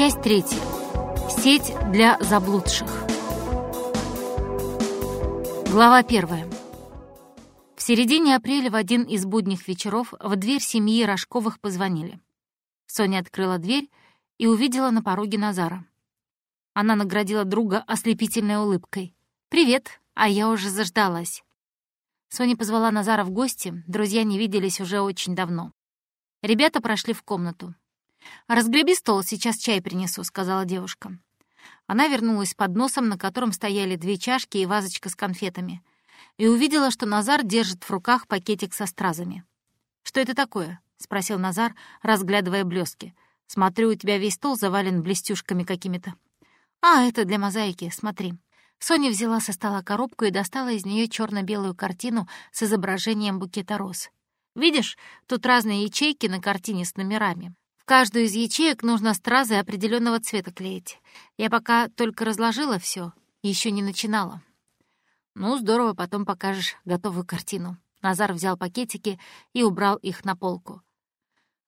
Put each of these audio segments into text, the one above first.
Часть третья. Сеть для заблудших. Глава первая. В середине апреля в один из будних вечеров в дверь семьи Рожковых позвонили. Соня открыла дверь и увидела на пороге Назара. Она наградила друга ослепительной улыбкой. «Привет, а я уже заждалась». Соня позвала Назара в гости, друзья не виделись уже очень давно. Ребята прошли в комнату. «Разгреби стол, сейчас чай принесу», — сказала девушка. Она вернулась с подносом, на котором стояли две чашки и вазочка с конфетами, и увидела, что Назар держит в руках пакетик со стразами. «Что это такое?» — спросил Назар, разглядывая блестки. «Смотрю, у тебя весь стол завален блестюшками какими-то». «А, это для мозаики, смотри». Соня взяла со стола коробку и достала из нее черно белую картину с изображением букета роз. «Видишь, тут разные ячейки на картине с номерами каждую из ячеек нужно стразы определенного цвета клеить. Я пока только разложила все, еще не начинала. Ну, здорово, потом покажешь готовую картину. Назар взял пакетики и убрал их на полку.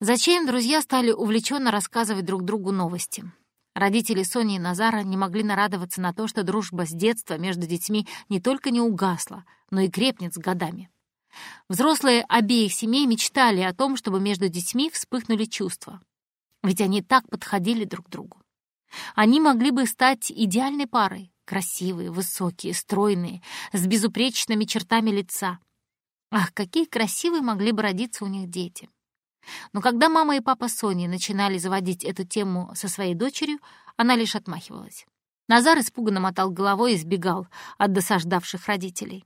Зачем друзья стали увлеченно рассказывать друг другу новости? Родители Сони и Назара не могли нарадоваться на то, что дружба с детства между детьми не только не угасла, но и крепнет с годами. Взрослые обеих семей мечтали о том, чтобы между детьми вспыхнули чувства. Ведь они так подходили друг к другу. Они могли бы стать идеальной парой, красивые, высокие, стройные, с безупречными чертами лица. Ах, какие красивые могли бы родиться у них дети. Но когда мама и папа Сони начинали заводить эту тему со своей дочерью, она лишь отмахивалась. Назар испуганно мотал головой и сбегал от досаждавших родителей.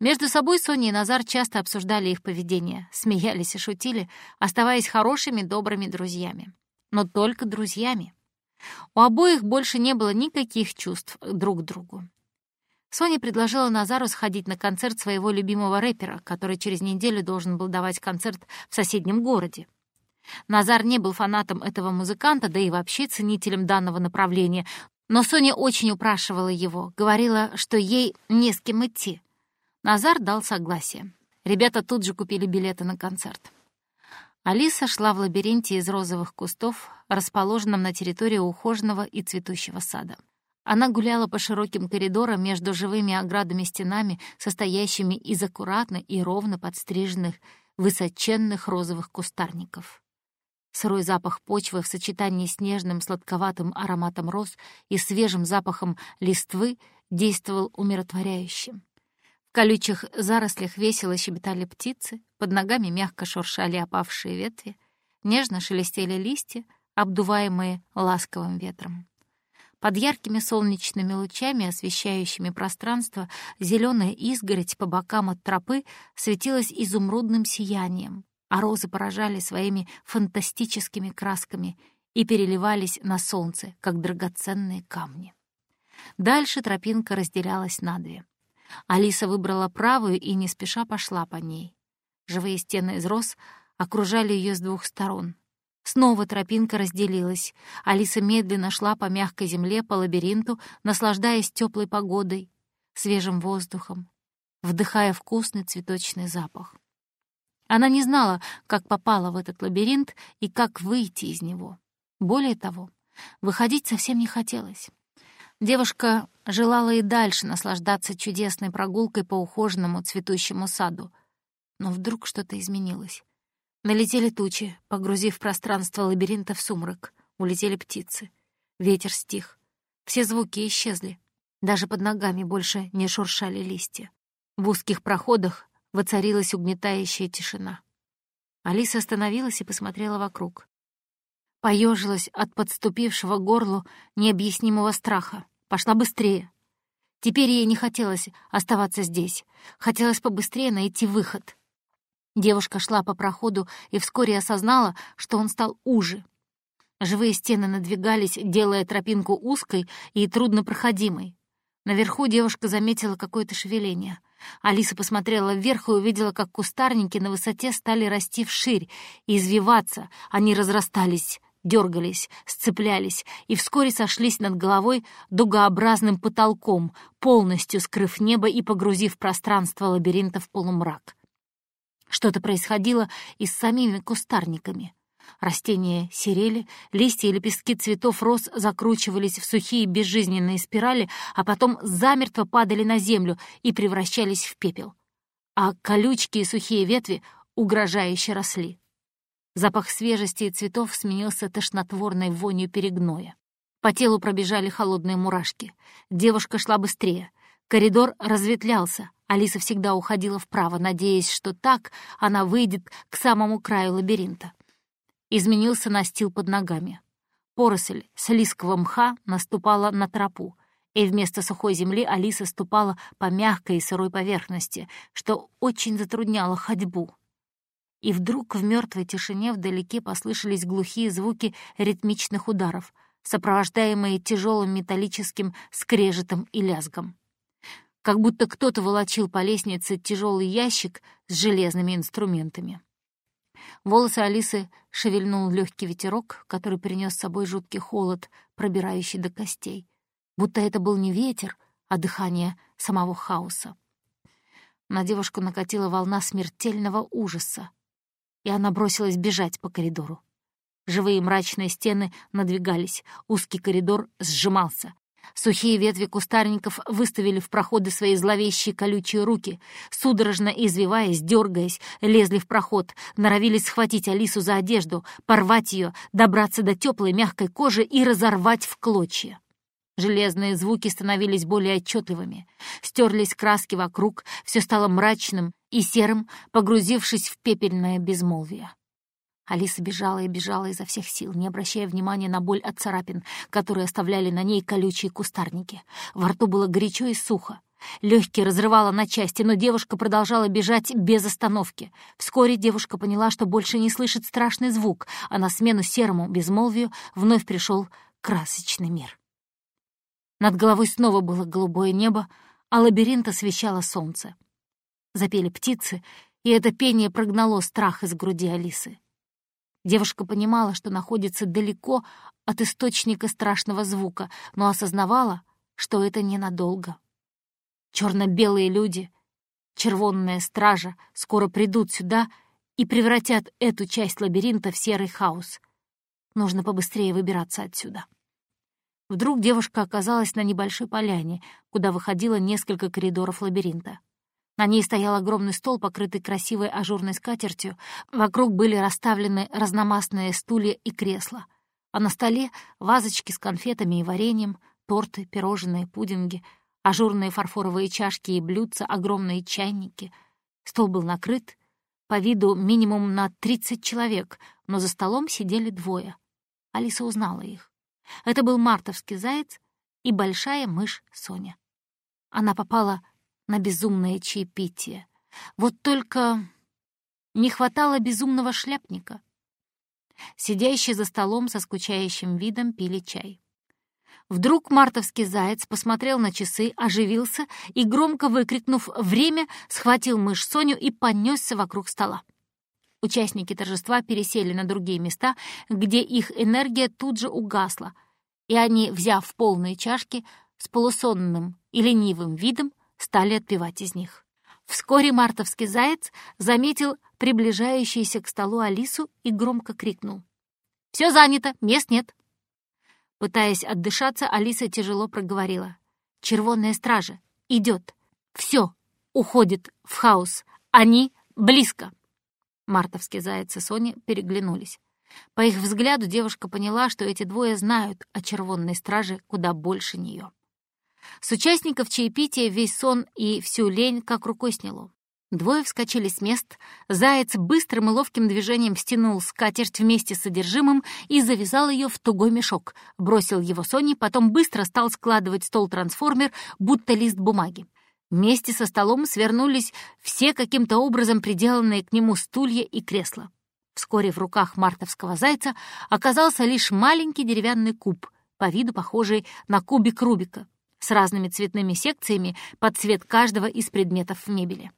Между собой Соня и Назар часто обсуждали их поведение, смеялись и шутили, оставаясь хорошими, добрыми друзьями. Но только друзьями. У обоих больше не было никаких чувств друг к другу. Соня предложила Назару сходить на концерт своего любимого рэпера, который через неделю должен был давать концерт в соседнем городе. Назар не был фанатом этого музыканта, да и вообще ценителем данного направления, но Соня очень упрашивала его, говорила, что ей не с кем идти. Назар дал согласие. Ребята тут же купили билеты на концерт. Алиса шла в лабиринте из розовых кустов, расположенном на территории ухоженного и цветущего сада. Она гуляла по широким коридорам между живыми оградами стенами, состоящими из аккуратно и ровно подстриженных высоченных розовых кустарников. Сырой запах почвы в сочетании с нежным сладковатым ароматом роз и свежим запахом листвы действовал умиротворяюще колючих зарослях весело щебетали птицы, под ногами мягко шуршали опавшие ветви, нежно шелестели листья, обдуваемые ласковым ветром. Под яркими солнечными лучами, освещающими пространство, зеленая изгородь по бокам от тропы светилась изумрудным сиянием, а розы поражали своими фантастическими красками и переливались на солнце, как драгоценные камни. Дальше тропинка разделялась на две. Алиса выбрала правую и не спеша пошла по ней. Живые стены из роз окружали ее с двух сторон. Снова тропинка разделилась. Алиса медленно шла по мягкой земле, по лабиринту, наслаждаясь теплой погодой, свежим воздухом, вдыхая вкусный цветочный запах. Она не знала, как попала в этот лабиринт и как выйти из него. Более того, выходить совсем не хотелось. Девушка желала и дальше наслаждаться чудесной прогулкой по ухоженному цветущему саду. Но вдруг что-то изменилось. Налетели тучи, погрузив пространство лабиринта в сумрак. Улетели птицы. Ветер стих. Все звуки исчезли. Даже под ногами больше не шуршали листья. В узких проходах воцарилась угнетающая тишина. Алиса остановилась и посмотрела вокруг. Поежилась от подступившего горлу необъяснимого страха. Пошла быстрее. Теперь ей не хотелось оставаться здесь. Хотелось побыстрее найти выход. Девушка шла по проходу и вскоре осознала, что он стал уже. Живые стены надвигались, делая тропинку узкой и труднопроходимой. Наверху девушка заметила какое-то шевеление. Алиса посмотрела вверх и увидела, как кустарники на высоте стали расти вширь и извиваться. Они разрастались, дергались, сцеплялись и вскоре сошлись над головой дугообразным потолком, полностью скрыв небо и погрузив пространство лабиринта в полумрак. Что-то происходило и с самими кустарниками. Растения серели, листья и лепестки цветов роз закручивались в сухие безжизненные спирали, а потом замертво падали на землю и превращались в пепел. А колючки и сухие ветви угрожающе росли. Запах свежести и цветов сменился тошнотворной вонью перегноя. По телу пробежали холодные мурашки. Девушка шла быстрее. Коридор разветвлялся. Алиса всегда уходила вправо, надеясь, что так она выйдет к самому краю лабиринта. Изменился настил под ногами. Поросль слизкого мха наступала на тропу, и вместо сухой земли Алиса ступала по мягкой и сырой поверхности, что очень затрудняло ходьбу. И вдруг в мертвой тишине вдалеке послышались глухие звуки ритмичных ударов, сопровождаемые тяжелым металлическим скрежетом и лязгом. Как будто кто-то волочил по лестнице тяжелый ящик с железными инструментами. Волосы Алисы шевельнул легкий ветерок, который принес с собой жуткий холод, пробирающий до костей. Будто это был не ветер, а дыхание самого хаоса. На девушку накатила волна смертельного ужаса, и она бросилась бежать по коридору. Живые мрачные стены надвигались, узкий коридор сжимался, Сухие ветви кустарников выставили в проходы свои зловещие колючие руки. Судорожно извиваясь, дергаясь, лезли в проход, норовились схватить Алису за одежду, порвать ее, добраться до теплой мягкой кожи и разорвать в клочья. Железные звуки становились более отчетливыми. Стерлись краски вокруг, все стало мрачным и серым, погрузившись в пепельное безмолвие. Алиса бежала и бежала изо всех сил, не обращая внимания на боль от царапин, которые оставляли на ней колючие кустарники. Во рту было горячо и сухо. Легкие разрывало на части, но девушка продолжала бежать без остановки. Вскоре девушка поняла, что больше не слышит страшный звук, а на смену серому безмолвию вновь пришел красочный мир. Над головой снова было голубое небо, а лабиринт освещало солнце. Запели птицы, и это пение прогнало страх из груди Алисы. Девушка понимала, что находится далеко от источника страшного звука, но осознавала, что это ненадолго. Черно-белые люди, червонная стража скоро придут сюда и превратят эту часть лабиринта в серый хаос. Нужно побыстрее выбираться отсюда. Вдруг девушка оказалась на небольшой поляне, куда выходило несколько коридоров лабиринта. На ней стоял огромный стол, покрытый красивой ажурной скатертью. Вокруг были расставлены разномастные стулья и кресла. А на столе вазочки с конфетами и вареньем, торты, пирожные, пудинги, ажурные фарфоровые чашки и блюдца, огромные чайники. Стол был накрыт, по виду минимум на 30 человек, но за столом сидели двое. Алиса узнала их. Это был мартовский заяц и большая мышь Соня. Она попала на безумное чаепитие. Вот только не хватало безумного шляпника. Сидящие за столом со скучающим видом пили чай. Вдруг мартовский заяц посмотрел на часы, оживился и, громко выкрикнув «Время!», схватил мышь Соню и понесся вокруг стола. Участники торжества пересели на другие места, где их энергия тут же угасла, и они, взяв полные чашки, с полусонным и ленивым видом стали отпивать из них. Вскоре мартовский заяц заметил приближающуюся к столу Алису и громко крикнул. «Все занято, мест нет!» Пытаясь отдышаться, Алиса тяжело проговорила. «Червонная стража! Идет! Все! Уходит в хаос! Они близко!» Мартовский заяц и Соня переглянулись. По их взгляду девушка поняла, что эти двое знают о червонной страже куда больше нее. С участников чаепития весь сон и всю лень как рукой сняло. Двое вскочили с мест, заяц быстрым и ловким движением стянул скатерть вместе с содержимым и завязал ее в тугой мешок, бросил его Соне, потом быстро стал складывать стол-трансформер, будто лист бумаги. Вместе со столом свернулись все каким-то образом приделанные к нему стулья и кресла. Вскоре в руках мартовского зайца оказался лишь маленький деревянный куб, по виду похожий на кубик Рубика с разными цветными секциями под цвет каждого из предметов в мебели.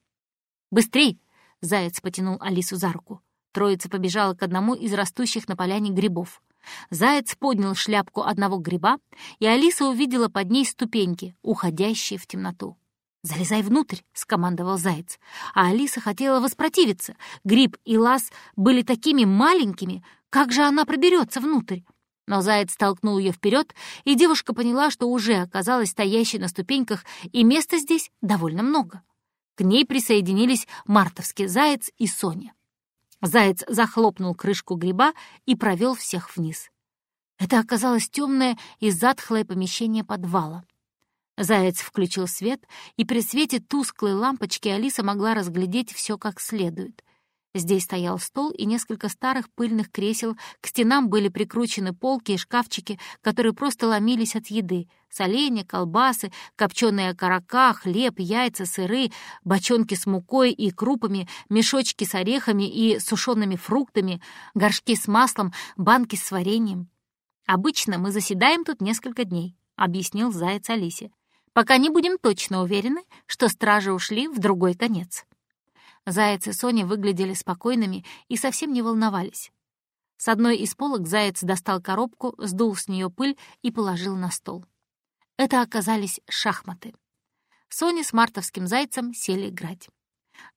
«Быстрей!» — Заяц потянул Алису за руку. Троица побежала к одному из растущих на поляне грибов. Заяц поднял шляпку одного гриба, и Алиса увидела под ней ступеньки, уходящие в темноту. «Залезай внутрь!» — скомандовал Заяц. А Алиса хотела воспротивиться. Гриб и лаз были такими маленькими, Как же она проберется внутрь? Но заяц толкнул ее вперед, и девушка поняла, что уже оказалась стоящей на ступеньках, и места здесь довольно много. К ней присоединились мартовский заяц и Соня. Заяц захлопнул крышку гриба и провел всех вниз. Это оказалось темное и затхлое помещение подвала. Заяц включил свет, и при свете тусклой лампочки Алиса могла разглядеть все как следует. Здесь стоял стол и несколько старых пыльных кресел, к стенам были прикручены полки и шкафчики, которые просто ломились от еды. Соленья, колбасы, копченые окорока, хлеб, яйца, сыры, бочонки с мукой и крупами, мешочки с орехами и сушеными фруктами, горшки с маслом, банки с вареньем. «Обычно мы заседаем тут несколько дней», — объяснил заяц Алисе, «пока не будем точно уверены, что стражи ушли в другой конец». Заяц и Соня выглядели спокойными и совсем не волновались. С одной из полок заяц достал коробку, сдул с нее пыль и положил на стол. Это оказались шахматы. Соня с мартовским зайцем сели играть.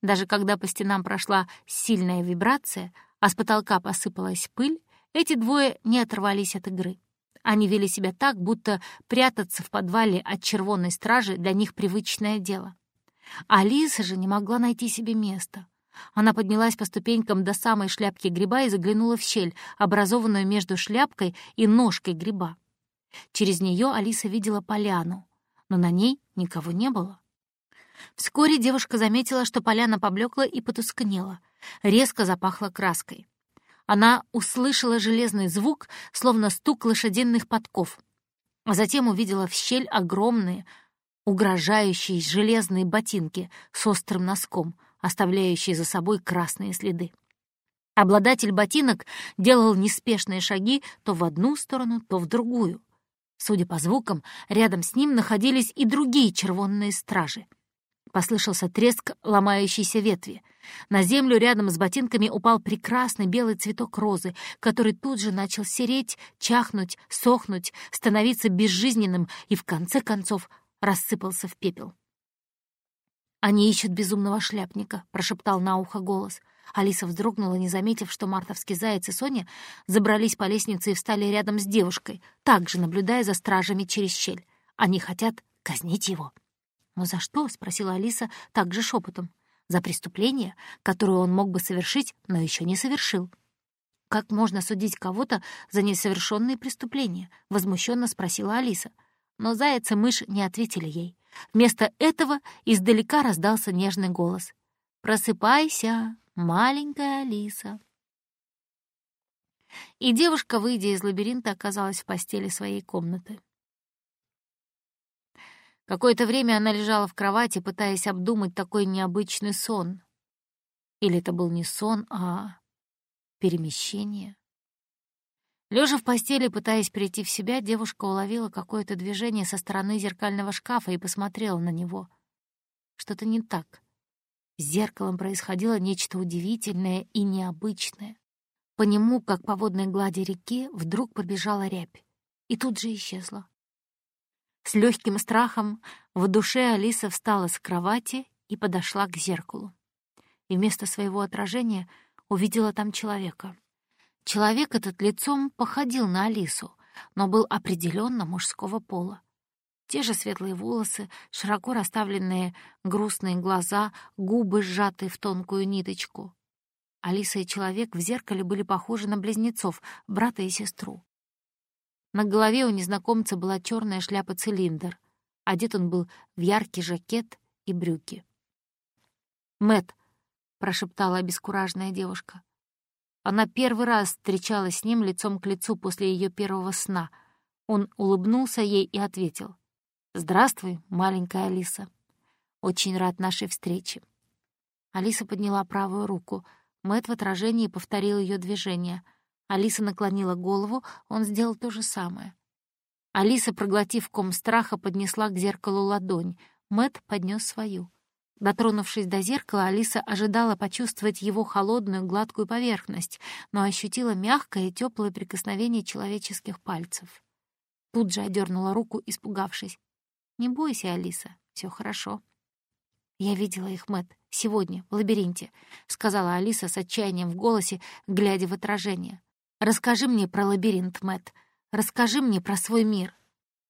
Даже когда по стенам прошла сильная вибрация, а с потолка посыпалась пыль, эти двое не оторвались от игры. Они вели себя так, будто прятаться в подвале от червонной стражи для них привычное дело. Алиса же не могла найти себе места. Она поднялась по ступенькам до самой шляпки гриба и заглянула в щель, образованную между шляпкой и ножкой гриба. Через нее Алиса видела поляну, но на ней никого не было. Вскоре девушка заметила, что поляна поблекла и потускнела, резко запахла краской. Она услышала железный звук, словно стук лошадиных подков, а затем увидела в щель огромные, угрожающие железные ботинки с острым носком, оставляющие за собой красные следы. Обладатель ботинок делал неспешные шаги то в одну сторону, то в другую. Судя по звукам, рядом с ним находились и другие червонные стражи. Послышался треск ломающейся ветви. На землю рядом с ботинками упал прекрасный белый цветок розы, который тут же начал сереть, чахнуть, сохнуть, становиться безжизненным и, в конце концов, рассыпался в пепел. «Они ищут безумного шляпника», — прошептал на ухо голос. Алиса вздрогнула, не заметив, что мартовский заяц и Соня забрались по лестнице и встали рядом с девушкой, также наблюдая за стражами через щель. Они хотят казнить его. «Но за что?» — спросила Алиса также шепотом. «За преступление, которое он мог бы совершить, но еще не совершил». «Как можно судить кого-то за несовершенные преступления?» — возмущенно спросила Алиса но заяц и мышь не ответили ей. Вместо этого издалека раздался нежный голос. «Просыпайся, маленькая Алиса». И девушка, выйдя из лабиринта, оказалась в постели своей комнаты. Какое-то время она лежала в кровати, пытаясь обдумать такой необычный сон. Или это был не сон, а перемещение. Лежа в постели, пытаясь прийти в себя, девушка уловила какое-то движение со стороны зеркального шкафа и посмотрела на него. Что-то не так. С зеркалом происходило нечто удивительное и необычное. По нему, как по водной глади реки, вдруг побежала рябь и тут же исчезла. С легким страхом в душе Алиса встала с кровати и подошла к зеркалу. И вместо своего отражения увидела там человека — Человек этот лицом походил на Алису, но был определенно мужского пола. Те же светлые волосы, широко расставленные грустные глаза, губы сжатые в тонкую ниточку. Алиса и человек в зеркале были похожи на близнецов, брата и сестру. На голове у незнакомца была черная шляпа-цилиндр. Одет он был в яркий жакет и брюки. Мэт, прошептала обескураженная девушка. Она первый раз встречалась с ним лицом к лицу после ее первого сна. Он улыбнулся ей и ответил. «Здравствуй, маленькая Алиса. Очень рад нашей встрече». Алиса подняла правую руку. Мэтт в отражении повторил ее движение. Алиса наклонила голову, он сделал то же самое. Алиса, проглотив ком страха, поднесла к зеркалу ладонь. Мэтт поднес свою. Дотронувшись до зеркала, Алиса ожидала почувствовать его холодную гладкую поверхность, но ощутила мягкое и теплое прикосновение человеческих пальцев. Тут же одернула руку, испугавшись. «Не бойся, Алиса, все хорошо». «Я видела их, Мэт, сегодня, в лабиринте», — сказала Алиса с отчаянием в голосе, глядя в отражение. Расскажи мне про лабиринт, Мэт. Расскажи мне про свой мир».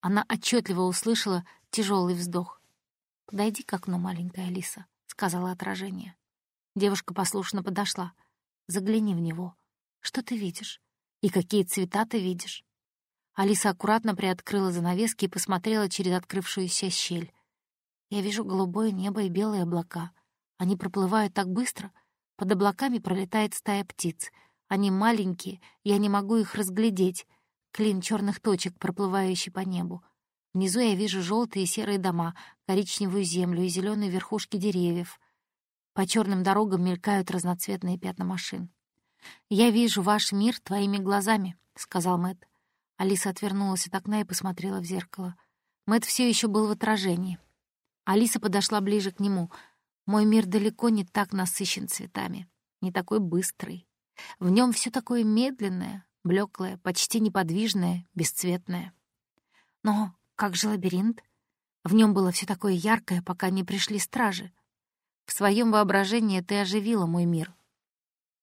Она отчетливо услышала тяжелый вздох. «Подойди к окну, маленькая Алиса», — сказала отражение. Девушка послушно подошла. «Загляни в него. Что ты видишь? И какие цвета ты видишь?» Алиса аккуратно приоткрыла занавески и посмотрела через открывшуюся щель. «Я вижу голубое небо и белые облака. Они проплывают так быстро. Под облаками пролетает стая птиц. Они маленькие, я не могу их разглядеть. Клин черных точек, проплывающий по небу. Внизу я вижу желтые и серые дома, коричневую землю и зеленые верхушки деревьев. По черным дорогам мелькают разноцветные пятна машин. «Я вижу ваш мир твоими глазами», — сказал Мэтт. Алиса отвернулась от окна и посмотрела в зеркало. Мэтт все еще был в отражении. Алиса подошла ближе к нему. «Мой мир далеко не так насыщен цветами, не такой быстрый. В нем все такое медленное, блеклое, почти неподвижное, бесцветное. Но как же лабиринт? В нем было все такое яркое, пока не пришли стражи. В своем воображении ты оживила мой мир,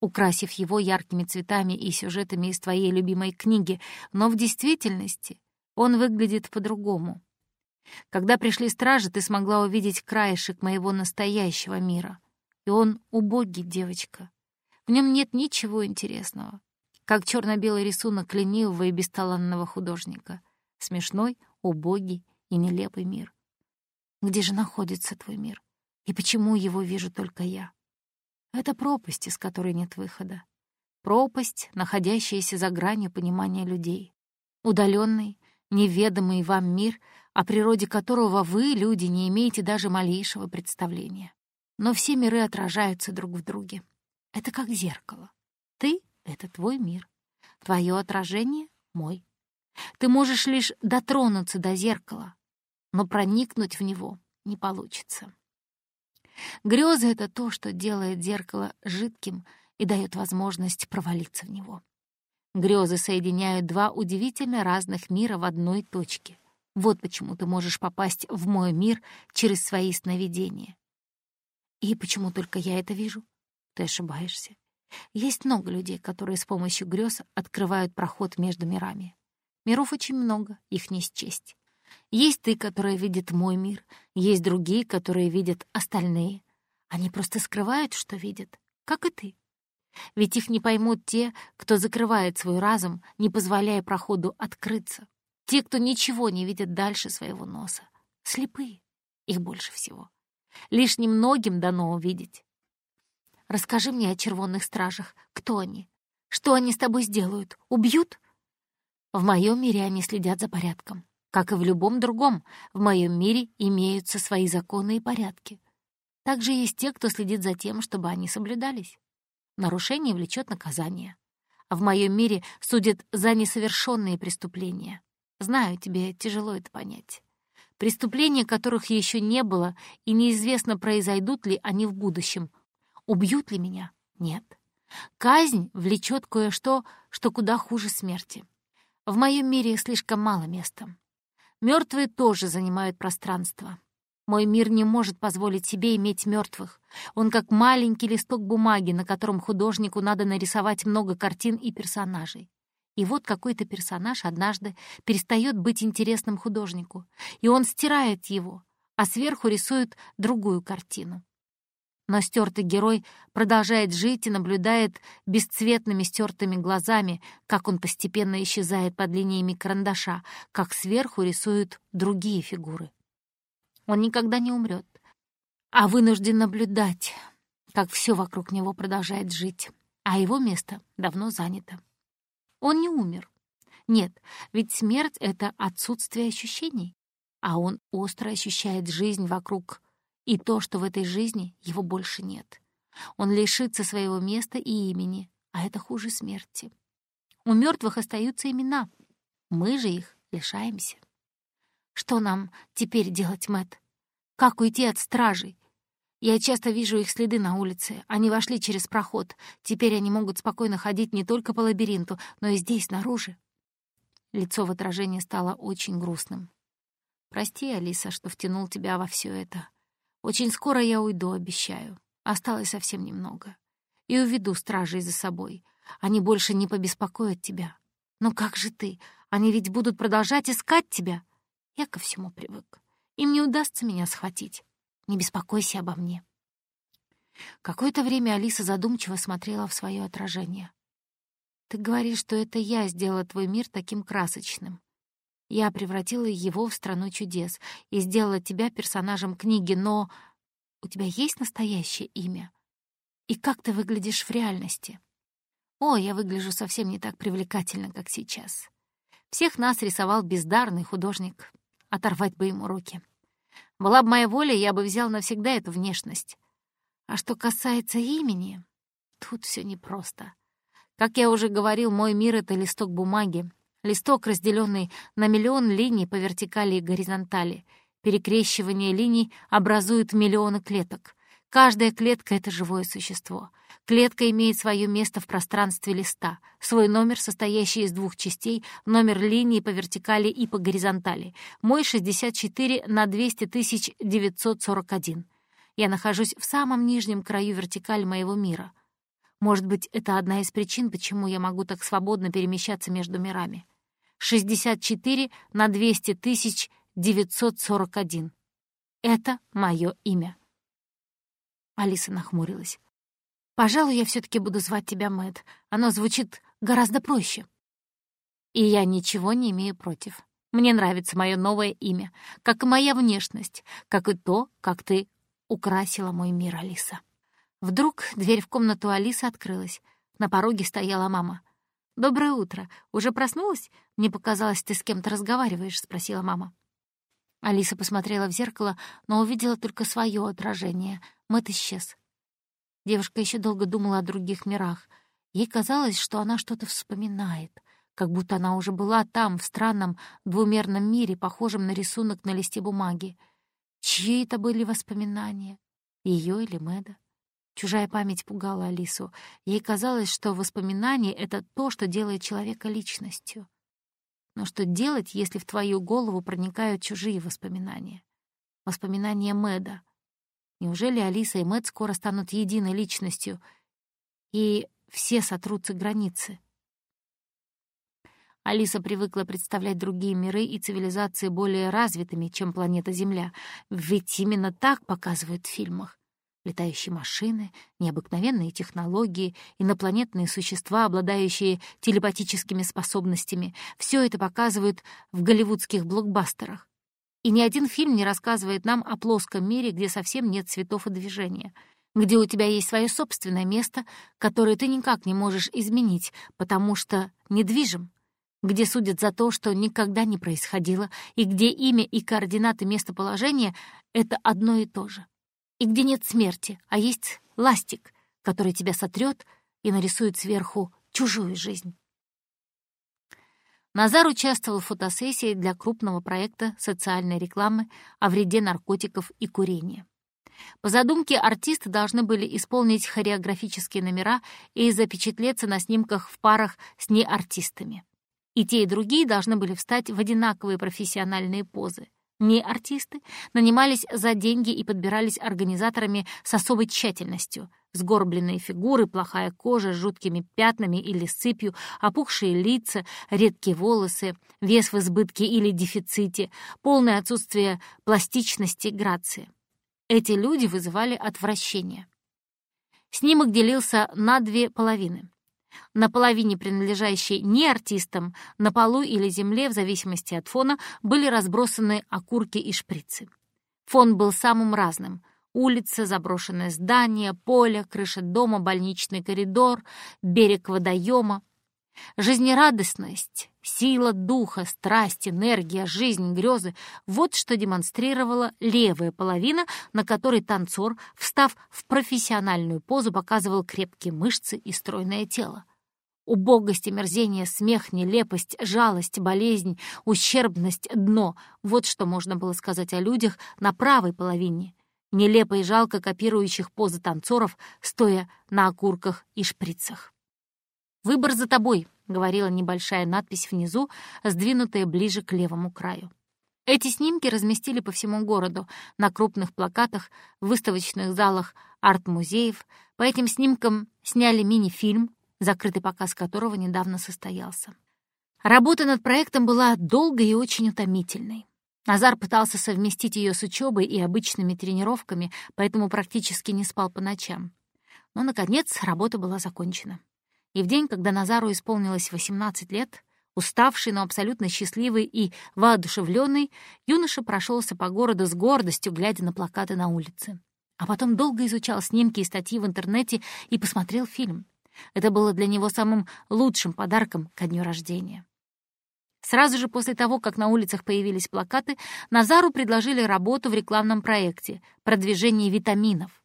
украсив его яркими цветами и сюжетами из твоей любимой книги, но в действительности он выглядит по-другому. Когда пришли стражи, ты смогла увидеть краешек моего настоящего мира. И он убогий, девочка. В нем нет ничего интересного. Как черно белый рисунок ленивого и бесталанного художника. Смешной, убогий и нелепый мир. Где же находится твой мир? И почему его вижу только я? Это пропасть, из которой нет выхода. Пропасть, находящаяся за гранью понимания людей. Удаленный, неведомый вам мир, о природе которого вы, люди, не имеете даже малейшего представления. Но все миры отражаются друг в друге. Это как зеркало. Ты — это твой мир. Твое отражение — мой. Ты можешь лишь дотронуться до зеркала, но проникнуть в него не получится. Грезы — это то, что делает зеркало жидким и дает возможность провалиться в него. Грезы соединяют два удивительно разных мира в одной точке. Вот почему ты можешь попасть в мой мир через свои сновидения. И почему только я это вижу? Ты ошибаешься. Есть много людей, которые с помощью грез открывают проход между мирами. Миров очень много, их не счесть. Есть ты, которая видит мой мир, есть другие, которые видят остальные. Они просто скрывают, что видят, как и ты. Ведь их не поймут те, кто закрывает свой разум, не позволяя проходу открыться. Те, кто ничего не видит дальше своего носа. Слепые. Их больше всего. Лишь немногим дано увидеть. Расскажи мне о червонных стражах. Кто они? Что они с тобой сделают? Убьют? В моем мире они следят за порядком. Как и в любом другом, в моем мире имеются свои законы и порядки. Также есть те, кто следит за тем, чтобы они соблюдались. Нарушение влечет наказание. А в моем мире судят за несовершенные преступления. Знаю, тебе тяжело это понять. Преступления, которых еще не было, и неизвестно, произойдут ли они в будущем. Убьют ли меня? Нет. Казнь влечет кое-что, что куда хуже смерти. В моем мире слишком мало места. Мертвые тоже занимают пространство. Мой мир не может позволить себе иметь мертвых. Он как маленький листок бумаги, на котором художнику надо нарисовать много картин и персонажей. И вот какой-то персонаж однажды перестает быть интересным художнику, и он стирает его, а сверху рисует другую картину. Но стертый герой продолжает жить и наблюдает бесцветными стертыми глазами, как он постепенно исчезает под линиями карандаша, как сверху рисуют другие фигуры. Он никогда не умрет, а вынужден наблюдать, как все вокруг него продолжает жить, а его место давно занято. Он не умер. Нет, ведь смерть — это отсутствие ощущений, а он остро ощущает жизнь вокруг и то, что в этой жизни его больше нет. Он лишится своего места и имени, а это хуже смерти. У мертвых остаются имена. Мы же их лишаемся. Что нам теперь делать, Мэт? Как уйти от стражей? Я часто вижу их следы на улице. Они вошли через проход. Теперь они могут спокойно ходить не только по лабиринту, но и здесь, снаружи. Лицо в отражении стало очень грустным. «Прости, Алиса, что втянул тебя во все это. Очень скоро я уйду, обещаю. Осталось совсем немного. И уведу стражей за собой. Они больше не побеспокоят тебя. Но как же ты? Они ведь будут продолжать искать тебя. Я ко всему привык. Им не удастся меня схватить. Не беспокойся обо мне. Какое-то время Алиса задумчиво смотрела в свое отражение. «Ты говоришь, что это я сделала твой мир таким красочным. Я превратила его в страну чудес и сделала тебя персонажем книги, но у тебя есть настоящее имя? И как ты выглядишь в реальности?» «О, я выгляжу совсем не так привлекательно, как сейчас. Всех нас рисовал бездарный художник. Оторвать бы ему руки. Была бы моя воля, я бы взял навсегда эту внешность. А что касается имени, тут все непросто. Как я уже говорил, мой мир — это листок бумаги. Листок, разделенный на миллион линий по вертикали и горизонтали. Перекрещивание линий образует миллионы клеток. Каждая клетка — это живое существо. Клетка имеет свое место в пространстве листа, свой номер, состоящий из двух частей, номер линии по вертикали и по горизонтали. Мой 64 на 200 941. Я нахожусь в самом нижнем краю вертикали моего мира. Может быть, это одна из причин, почему я могу так свободно перемещаться между мирами. 64 на 200 941. Это мое имя. Алиса нахмурилась. «Пожалуй, я все таки буду звать тебя Мэт. Оно звучит гораздо проще». И я ничего не имею против. Мне нравится мое новое имя, как и моя внешность, как и то, как ты украсила мой мир, Алиса. Вдруг дверь в комнату Алисы открылась. На пороге стояла мама. «Доброе утро. Уже проснулась? Мне показалось, ты с кем-то разговариваешь?» — спросила мама. Алиса посмотрела в зеркало, но увидела только свое отражение. Мэт исчез. Девушка еще долго думала о других мирах. Ей казалось, что она что-то вспоминает, как будто она уже была там, в странном двумерном мире, похожем на рисунок на листе бумаги. Чьи это были воспоминания? Ее или Мэда? Чужая память пугала Алису. Ей казалось, что воспоминание — это то, что делает человека личностью. Но что делать, если в твою голову проникают чужие воспоминания? Воспоминания Мэда. Неужели Алиса и Мэд скоро станут единой личностью, и все сотрутся границы? Алиса привыкла представлять другие миры и цивилизации более развитыми, чем планета Земля, ведь именно так показывают в фильмах. Летающие машины, необыкновенные технологии, инопланетные существа, обладающие телепатическими способностями — все это показывают в голливудских блокбастерах. И ни один фильм не рассказывает нам о плоском мире, где совсем нет цветов и движения, где у тебя есть свое собственное место, которое ты никак не можешь изменить, потому что недвижим, где судят за то, что никогда не происходило, и где имя и координаты местоположения — это одно и то же. И где нет смерти, а есть ластик, который тебя сотрет и нарисует сверху чужую жизнь. Назар участвовал в фотосессии для крупного проекта социальной рекламы о вреде наркотиков и курения. По задумке артисты должны были исполнить хореографические номера и запечатлеться на снимках в парах с неартистами. И те, и другие должны были встать в одинаковые профессиональные позы. Не артисты нанимались за деньги и подбирались организаторами с особой тщательностью. Сгорбленные фигуры, плохая кожа с жуткими пятнами или сыпью, опухшие лица, редкие волосы, вес в избытке или дефиците, полное отсутствие пластичности, грации. Эти люди вызывали отвращение. Снимок делился на две половины. На половине, принадлежащей не артистам, на полу или земле, в зависимости от фона, были разбросаны окурки и шприцы. Фон был самым разным. Улица, заброшенное здание, поле, крыша дома, больничный коридор, берег водоема. Жизнерадостность, сила духа, страсть, энергия, жизнь, грезы — вот что демонстрировала левая половина, на которой танцор, встав в профессиональную позу, показывал крепкие мышцы и стройное тело. Убогость, омерзение, смех, нелепость, жалость, болезнь, ущербность, дно — вот что можно было сказать о людях на правой половине, нелепо и жалко копирующих позы танцоров, стоя на окурках и шприцах. «Выбор за тобой», — говорила небольшая надпись внизу, сдвинутая ближе к левому краю. Эти снимки разместили по всему городу, на крупных плакатах, в выставочных залах арт-музеев. По этим снимкам сняли мини-фильм, закрытый показ которого недавно состоялся. Работа над проектом была долгой и очень утомительной. Назар пытался совместить ее с учебой и обычными тренировками, поэтому практически не спал по ночам. Но, наконец, работа была закончена. И в день, когда Назару исполнилось 18 лет, уставший, но абсолютно счастливый и воодушевленный, юноша прошелся по городу с гордостью, глядя на плакаты на улице. А потом долго изучал снимки и статьи в интернете и посмотрел фильм. Это было для него самым лучшим подарком ко дню рождения. Сразу же после того, как на улицах появились плакаты, Назару предложили работу в рекламном проекте «Продвижение витаминов».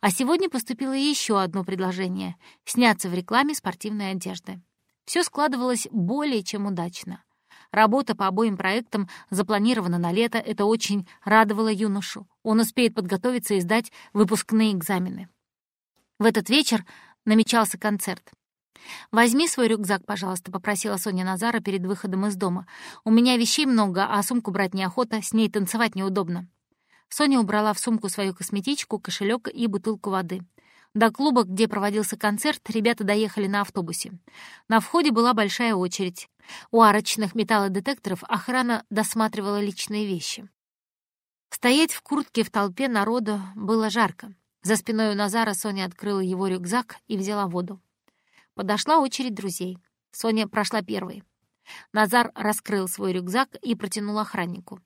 А сегодня поступило еще одно предложение — сняться в рекламе спортивной одежды. Все складывалось более чем удачно. Работа по обоим проектам запланирована на лето, это очень радовало юношу. Он успеет подготовиться и сдать выпускные экзамены. В этот вечер намечался концерт. «Возьми свой рюкзак, пожалуйста», — попросила Соня Назара перед выходом из дома. «У меня вещей много, а сумку брать неохота, с ней танцевать неудобно». Соня убрала в сумку свою косметичку, кошелек и бутылку воды. До клуба, где проводился концерт, ребята доехали на автобусе. На входе была большая очередь. У арочных металлодетекторов охрана досматривала личные вещи. Стоять в куртке в толпе народу было жарко. За спиной у Назара Соня открыла его рюкзак и взяла воду. Подошла очередь друзей. Соня прошла первой. Назар раскрыл свой рюкзак и протянул охраннику.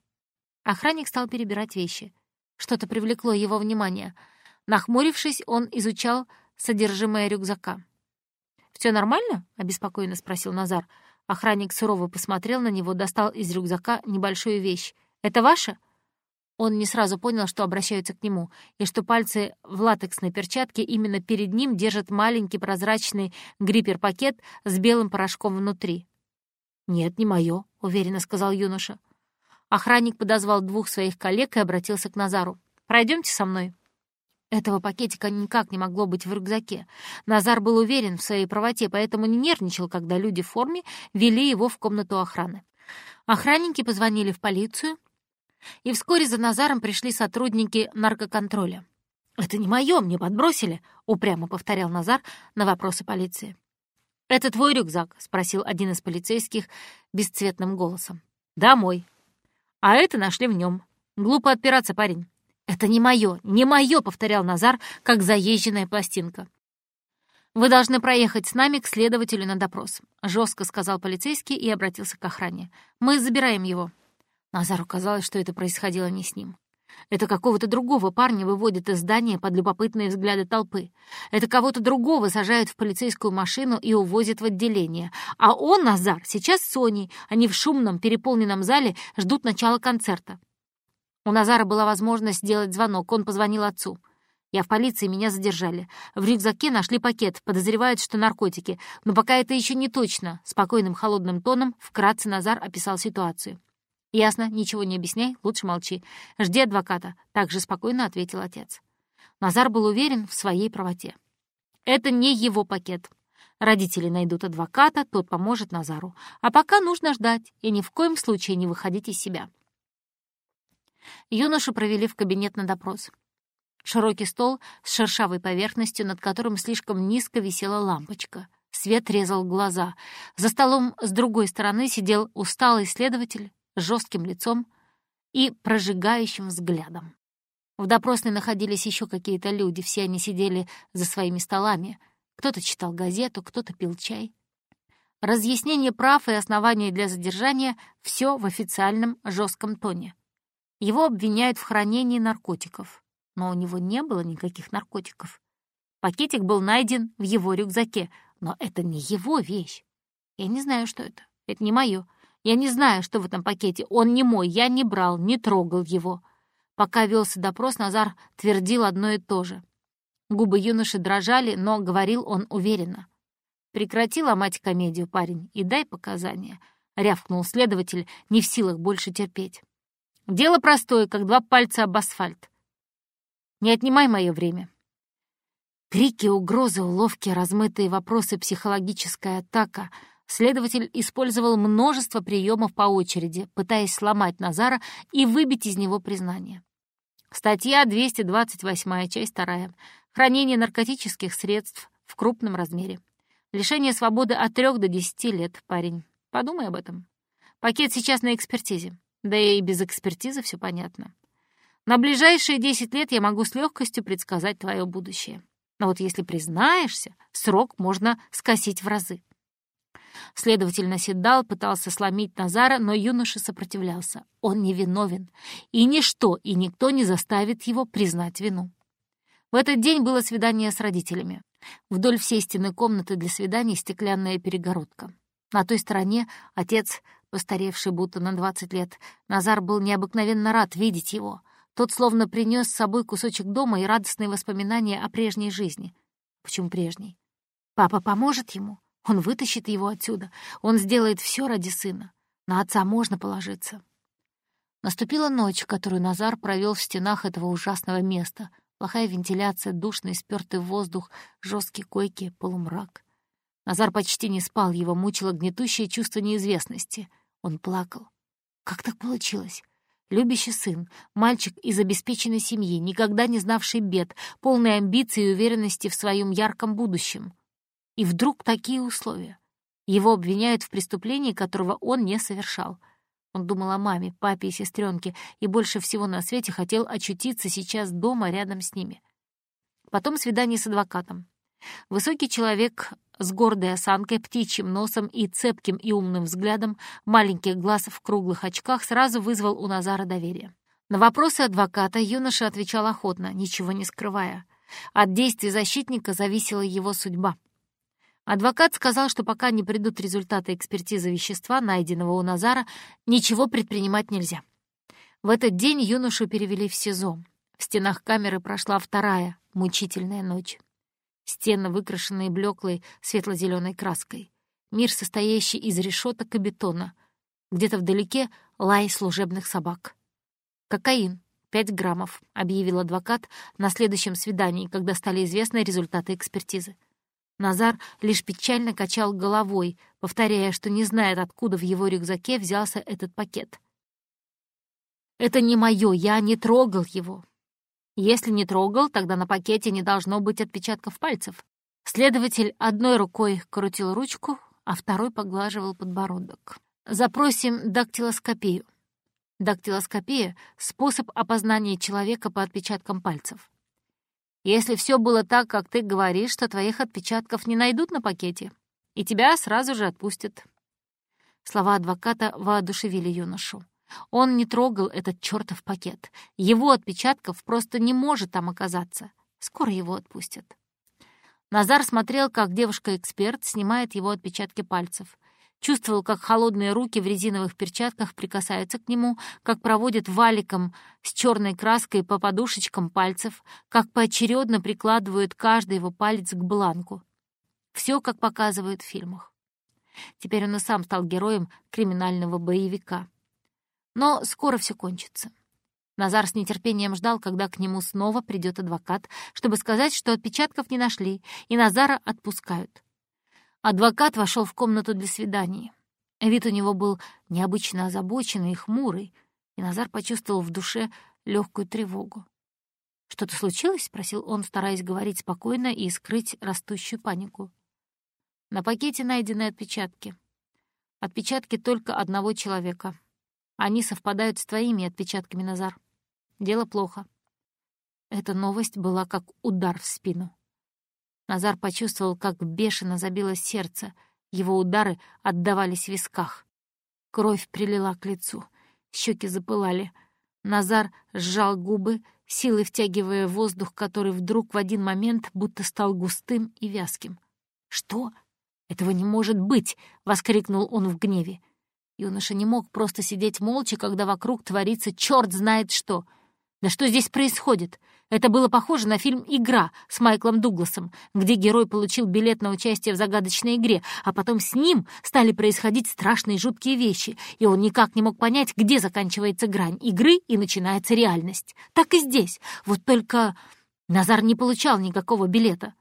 Охранник стал перебирать вещи. Что-то привлекло его внимание. Нахмурившись, он изучал содержимое рюкзака. «Все нормально?» — обеспокоенно спросил Назар. Охранник сурово посмотрел на него, достал из рюкзака небольшую вещь. «Это ваша?» Он не сразу понял, что обращаются к нему, и что пальцы в латексной перчатке именно перед ним держат маленький прозрачный гриппер-пакет с белым порошком внутри. «Нет, не мое», — уверенно сказал юноша. Охранник подозвал двух своих коллег и обратился к Назару. «Пройдемте со мной». Этого пакетика никак не могло быть в рюкзаке. Назар был уверен в своей правоте, поэтому не нервничал, когда люди в форме вели его в комнату охраны. Охранники позвонили в полицию, и вскоре за Назаром пришли сотрудники наркоконтроля. «Это не мое, мне подбросили», — упрямо повторял Назар на вопросы полиции. «Это твой рюкзак?» — спросил один из полицейских бесцветным голосом. «Да, мой. А это нашли в нем. Глупо отпираться, парень». «Это не мое, не мое», — повторял Назар, как заезженная пластинка. «Вы должны проехать с нами к следователю на допрос», — жестко сказал полицейский и обратился к охране. «Мы забираем его». Назару казалось, что это происходило не с ним. Это какого-то другого парня выводят из здания под любопытные взгляды толпы. Это кого-то другого сажают в полицейскую машину и увозят в отделение. А он, Назар, сейчас с Соней. Они в шумном, переполненном зале ждут начала концерта. У Назара была возможность сделать звонок. Он позвонил отцу. Я в полиции, меня задержали. В рюкзаке нашли пакет, подозревают, что наркотики. Но пока это еще не точно. Спокойным, холодным тоном вкратце Назар описал ситуацию. «Ясно, ничего не объясняй, лучше молчи. Жди адвоката», — также спокойно ответил отец. Назар был уверен в своей правоте. Это не его пакет. Родители найдут адвоката, тот поможет Назару. А пока нужно ждать и ни в коем случае не выходить из себя. Юношу провели в кабинет на допрос. Широкий стол с шершавой поверхностью, над которым слишком низко висела лампочка. Свет резал глаза. За столом с другой стороны сидел усталый следователь жестким лицом и прожигающим взглядом. В допросной находились еще какие-то люди, все они сидели за своими столами. Кто-то читал газету, кто-то пил чай. Разъяснение прав и оснований для задержания — все в официальном жестком тоне. Его обвиняют в хранении наркотиков, но у него не было никаких наркотиков. Пакетик был найден в его рюкзаке, но это не его вещь. Я не знаю, что это. Это не мое. Я не знаю, что в этом пакете. Он не мой, я не брал, не трогал его. Пока велся допрос, Назар твердил одно и то же. Губы юноши дрожали, но говорил он уверенно. «Прекрати ломать комедию, парень, и дай показания», — рявкнул следователь, не в силах больше терпеть. «Дело простое, как два пальца об асфальт. Не отнимай мое время». Крики, угрозы, уловки, размытые вопросы, психологическая атака — Следователь использовал множество приемов по очереди, пытаясь сломать Назара и выбить из него признание. Статья 228, часть 2. Хранение наркотических средств в крупном размере. Лишение свободы от трех до десяти лет, парень. Подумай об этом. Пакет сейчас на экспертизе. Да и без экспертизы все понятно. На ближайшие десять лет я могу с легкостью предсказать твое будущее. Но вот если признаешься, срок можно скосить в разы. Следователь наседал, пытался сломить Назара, но юноша сопротивлялся. Он невиновен, и ничто и никто не заставит его признать вину. В этот день было свидание с родителями. Вдоль всей стены комнаты для свиданий стеклянная перегородка. На той стороне отец, постаревший будто на двадцать лет, Назар был необыкновенно рад видеть его. Тот словно принес с собой кусочек дома и радостные воспоминания о прежней жизни. Почему прежней? Папа поможет ему? Он вытащит его отсюда. Он сделает все ради сына. На отца можно положиться. Наступила ночь, которую Назар провел в стенах этого ужасного места. Плохая вентиляция, душный, спёртый воздух, жесткие койки, полумрак. Назар почти не спал, его мучило гнетущее чувство неизвестности. Он плакал. Как так получилось? Любящий сын, мальчик из обеспеченной семьи, никогда не знавший бед, полный амбиций и уверенности в своем ярком будущем. И вдруг такие условия. Его обвиняют в преступлении, которого он не совершал. Он думал о маме, папе и сестренке, и больше всего на свете хотел очутиться сейчас дома рядом с ними. Потом свидание с адвокатом. Высокий человек с гордой осанкой, птичьим носом и цепким и умным взглядом, маленьких глаз в круглых очках сразу вызвал у Назара доверие. На вопросы адвоката юноша отвечал охотно, ничего не скрывая. От действий защитника зависела его судьба — Адвокат сказал, что пока не придут результаты экспертизы вещества, найденного у Назара, ничего предпринимать нельзя. В этот день юношу перевели в СИЗО. В стенах камеры прошла вторая, мучительная ночь. Стены, выкрашенные блеклой светло-зеленой краской. Мир, состоящий из решеток и бетона. Где-то вдалеке лай служебных собак. «Кокаин. Пять граммов», — объявил адвокат на следующем свидании, когда стали известны результаты экспертизы. Назар лишь печально качал головой, повторяя, что не знает, откуда в его рюкзаке взялся этот пакет. «Это не мое, я не трогал его». Если не трогал, тогда на пакете не должно быть отпечатков пальцев. Следователь одной рукой крутил ручку, а второй поглаживал подбородок. Запросим дактилоскопию. Дактилоскопия — способ опознания человека по отпечаткам пальцев. Если все было так, как ты говоришь, то твоих отпечатков не найдут на пакете, и тебя сразу же отпустят». Слова адвоката воодушевили юношу. Он не трогал этот чертов пакет. Его отпечатков просто не может там оказаться. Скоро его отпустят. Назар смотрел, как девушка-эксперт снимает его отпечатки пальцев чувствовал, как холодные руки в резиновых перчатках прикасаются к нему, как проводят валиком с черной краской по подушечкам пальцев, как поочередно прикладывают каждый его палец к бланку. Все, как показывают в фильмах. Теперь он и сам стал героем криминального боевика. Но скоро все кончится. Назар с нетерпением ждал, когда к нему снова придет адвокат, чтобы сказать, что отпечатков не нашли, и Назара отпускают. Адвокат вошел в комнату для свиданий. Вид у него был необычно озабоченный и хмурый, и Назар почувствовал в душе легкую тревогу. «Что-то случилось?» — спросил он, стараясь говорить спокойно и скрыть растущую панику. На пакете найдены отпечатки. Отпечатки только одного человека. Они совпадают с твоими отпечатками, Назар. Дело плохо. Эта новость была как удар в спину. Назар почувствовал, как бешено забилось сердце. Его удары отдавались в висках. Кровь прилила к лицу. Щеки запылали. Назар сжал губы, силой втягивая воздух, который вдруг в один момент будто стал густым и вязким. «Что? Этого не может быть!» — воскликнул он в гневе. Юноша не мог просто сидеть молча, когда вокруг творится черт знает что. «Да что здесь происходит? Это было похоже на фильм «Игра» с Майклом Дугласом, где герой получил билет на участие в загадочной игре, а потом с ним стали происходить страшные жуткие вещи, и он никак не мог понять, где заканчивается грань игры и начинается реальность. Так и здесь. Вот только Назар не получал никакого билета.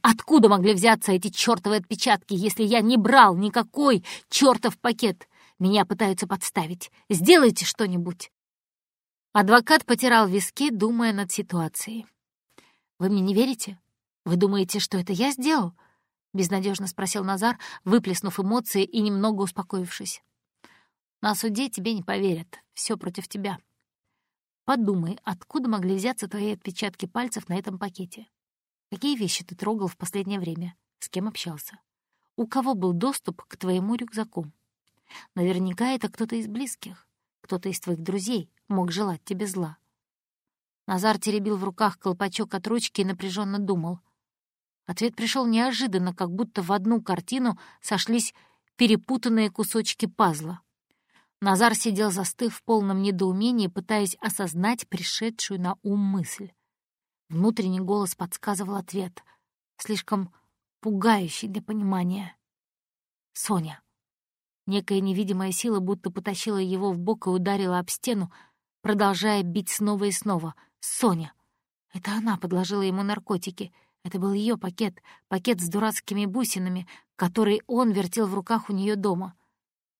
Откуда могли взяться эти чертовы отпечатки, если я не брал никакой чертов пакет? Меня пытаются подставить. Сделайте что-нибудь. Адвокат потирал виски, думая над ситуацией. «Вы мне не верите? Вы думаете, что это я сделал? безнадежно спросил Назар, выплеснув эмоции и немного успокоившись. «На суде тебе не поверят. Все против тебя. Подумай, откуда могли взяться твои отпечатки пальцев на этом пакете? Какие вещи ты трогал в последнее время? С кем общался? У кого был доступ к твоему рюкзаку? Наверняка это кто-то из близких, кто-то из твоих друзей мог желать тебе зла. Назар теребил в руках колпачок от ручки и напряженно думал. Ответ пришел неожиданно, как будто в одну картину сошлись перепутанные кусочки пазла. Назар сидел застыв в полном недоумении, пытаясь осознать пришедшую на ум мысль. Внутренний голос подсказывал ответ, слишком пугающий для понимания. «Соня». Некая невидимая сила будто потащила его в бок и ударила об стену, продолжая бить снова и снова. «Соня». Это она подложила ему наркотики. Это был ее пакет, пакет с дурацкими бусинами, который он вертел в руках у нее дома.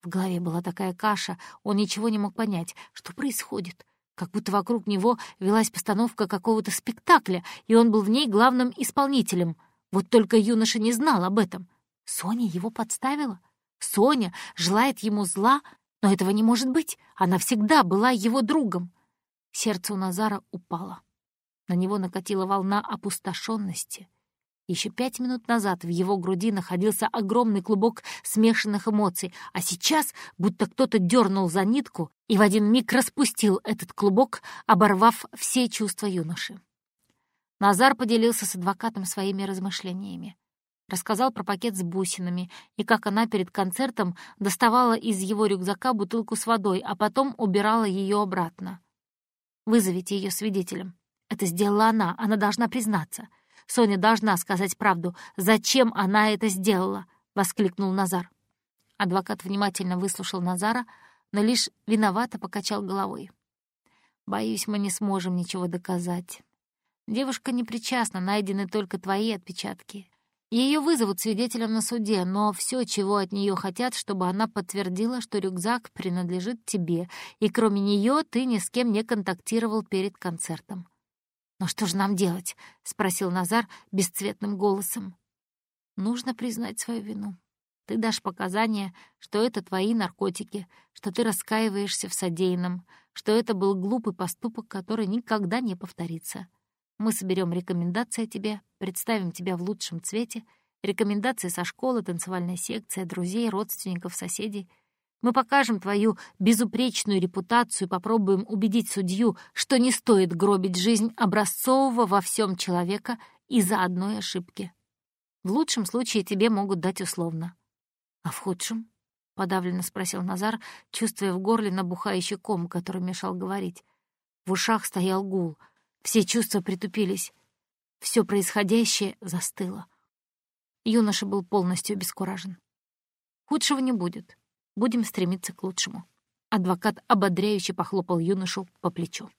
В голове была такая каша, он ничего не мог понять, что происходит. Как будто вокруг него велась постановка какого-то спектакля, и он был в ней главным исполнителем. Вот только юноша не знал об этом. Соня его подставила? Соня желает ему зла? Но этого не может быть. Она всегда была его другом. Сердце у Назара упало. На него накатила волна опустошенности. Еще пять минут назад в его груди находился огромный клубок смешанных эмоций, а сейчас будто кто-то дернул за нитку и в один миг распустил этот клубок, оборвав все чувства юноши. Назар поделился с адвокатом своими размышлениями. Рассказал про пакет с бусинами и как она перед концертом доставала из его рюкзака бутылку с водой, а потом убирала ее обратно. «Вызовите ее свидетелем. Это сделала она, она должна признаться». Соня должна сказать правду. Зачем она это сделала?» — воскликнул Назар. Адвокат внимательно выслушал Назара, но лишь виновато покачал головой. «Боюсь, мы не сможем ничего доказать. Девушка не причастна, найдены только твои отпечатки. Ее вызовут свидетелем на суде, но все, чего от нее хотят, чтобы она подтвердила, что рюкзак принадлежит тебе, и кроме нее ты ни с кем не контактировал перед концертом. «Но что же нам делать?» — спросил Назар бесцветным голосом. «Нужно признать свою вину. Ты дашь показания, что это твои наркотики, что ты раскаиваешься в содеянном, что это был глупый поступок, который никогда не повторится. Мы соберем рекомендации о тебе, представим тебя в лучшем цвете, рекомендации со школы, танцевальной секции, друзей, родственников, соседей — мы покажем твою безупречную репутацию, попробуем убедить судью, что не стоит гробить жизнь образцового во всем человека из-за одной ошибки. В лучшем случае тебе могут дать условно. А в худшем? — подавленно спросил Назар, чувствуя в горле набухающий ком, который мешал говорить. В ушах стоял гул. Все чувства притупились. Все происходящее застыло. Юноша был полностью обескуражен. Худшего не будет. Будем стремиться к лучшему». Адвокат ободряюще похлопал юношу по плечу.